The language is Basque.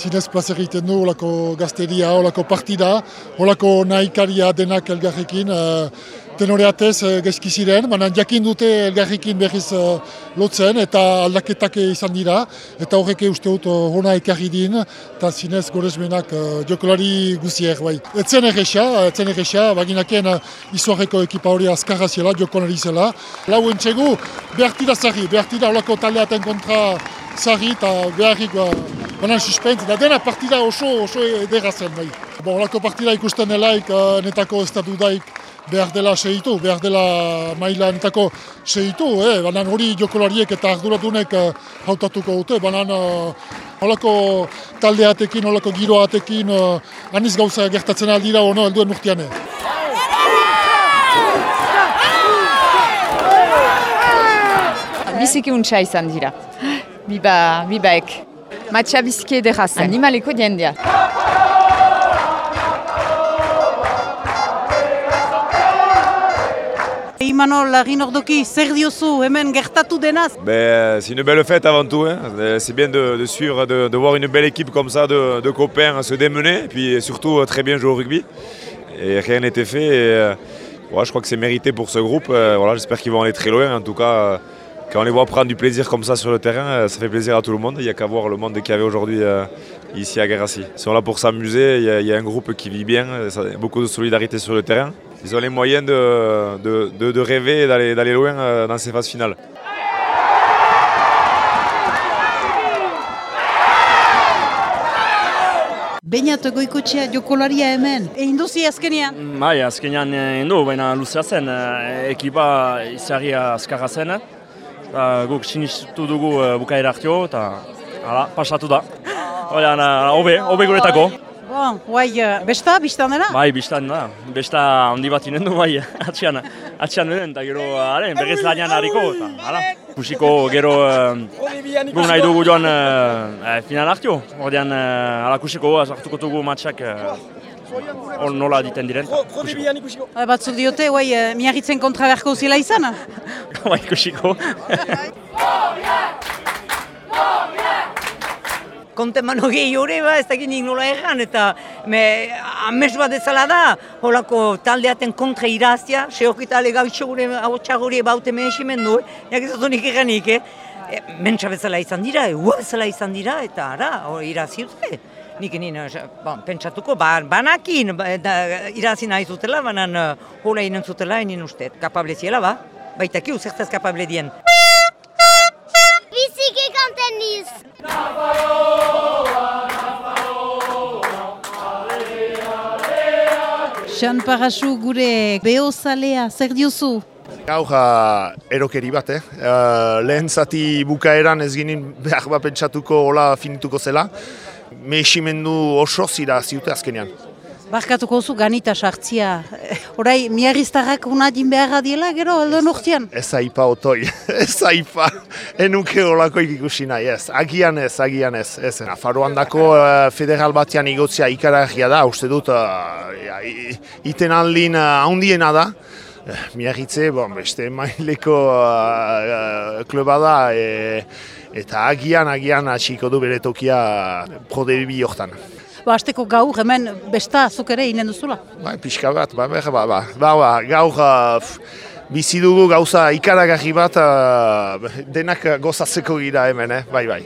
zinez plazer egiten du olako gazteria, olako partida, olako nahikaria denak elgarrekin, uh, tenoreatez uh, gezki ziren, baina jakin dute elgarrekin berriz uh, lotzen eta aldaketak izan dira, eta horrek uste dut hona ekarri din, eta zinez gorezmenak uh, jokolari guziek bai. Etzen erresa, etzen erresa, baginaken uh, izuarreko ekipa hori azkarra zela, jokolari zela. Lau entxegu, behartira zari, behartira olako taldeaten kontra zari eta beharrik ba, banan suspentz, da dena partida oso, oso edera zen bai. Bon, olako partida ikusten delaik, netako estatu daik, behar dela segitu, behar dela maila netako segitu, eh? banan hori jokolariek eta arduratunek uh, hautatuko dute, banan uh, holako taldeatekin, holako giroatekin, uh, aniz gauza gertatzen aldira ono helduen urtean. Biziki untsa izan dira, biba, bibaek. Matxa biziki edera zen, animaleko diendea. Imanol, Ordoki, zer gertatu denaz ben, C'est une belle fête avant tout. Hein. C'est bien de, suivre, de, voir une belle équipe comme ça de, copains se démener. Et puis surtout très bien jouer au rugby. Et rien n'était fait. Et, euh, je crois que c'est mérité pour ce groupe. Euh, voilà, J'espère qu'ils vont aller très loin. En tout cas, euh, quand on les voit prendre du plaisir comme ça sur le terrain, ça fait plaisir à tout le monde. Il n'y a qu'à voir le monde qu'il y avait aujourd'hui ici à Garassi. Ils sont là pour s'amuser. Il, y, a un groupe qui vit bien. Beaucoup de solidarité sur le terrain. Ils ont les moyens de, de, de, de rêver et d'aller loin dans ces phases finales. Beinat goikotxea jokolaria hemen, egin duzi azkenean? Bai, azkenean egin du, baina luzea zen, ekipa izarria azkarra zen. Eta guk sinistu dugu bukaera hartio eta hala, pasatu da. Horean, hobe, hobe guretako. Bon, guai, besta, biztan dena? Bai, biztan da. Besta handi bat inen du, bai, atxian, atxian denen, eta gero, haren, berriz lanian hariko, eta, hala. Kusiko, gero, gu nahi dugu joan final hartio. Ordean, hala, kusiko, hartuko dugu matxak, hor nola diten diren. Batzuk diote, guai, miarritzen kontra beharko zila izan? Bai, kusiko. kontemano gehi hori ba, ez dakit nik nola erran, eta me, bat ezala da, holako taldeaten kontra irazia, seokitale gautxo gure hau txaguri baute mehesimen du, jak ez nik erranik, eh? E, izan dira, ua bezala izan dira, eta ara, irazi dute. Nik nien, bon, pentsatuko, ba, banakin ba, da, irazi nahi zutela, banan hola inen zutela, inen uste, kapable ziela, ba? Baitaki, zertaz kapable dien. Xan Parasu gure behozalea, zer diozu? Gauja erokeri bat, eh? Uh, lehen zati bukaeran ez ginen behar bat pentsatuko hola finituko zela. Meximendu oso zira ziute azkenean. Barkatuko zu ganita sartzia. Horai, miarriztarrak unadin beharra diela, gero, aldo nortian? Ez aipa otoi, ez aipa. Enuke olako ikusi nahi, ez. Agian ez, agian ez. ez. Faroan dako uh, federal batean igotzea ikaragia da, uste dut, uh, iten aldin uh, handiena da. Miarritze, bon, beste maileko uh, kluba da, e, eta agian, agian atxiko du bere tokia prodebi hortan. Ba, azteko gaur hemen besta zuk ere inen duzula? Ba, pixka bat, ba, ba, ba, ba, ba, ba gaur uh, bizi dugu gauza ikaragarri bat uh, denak gozatzeko gira hemen, eh? bai, bai.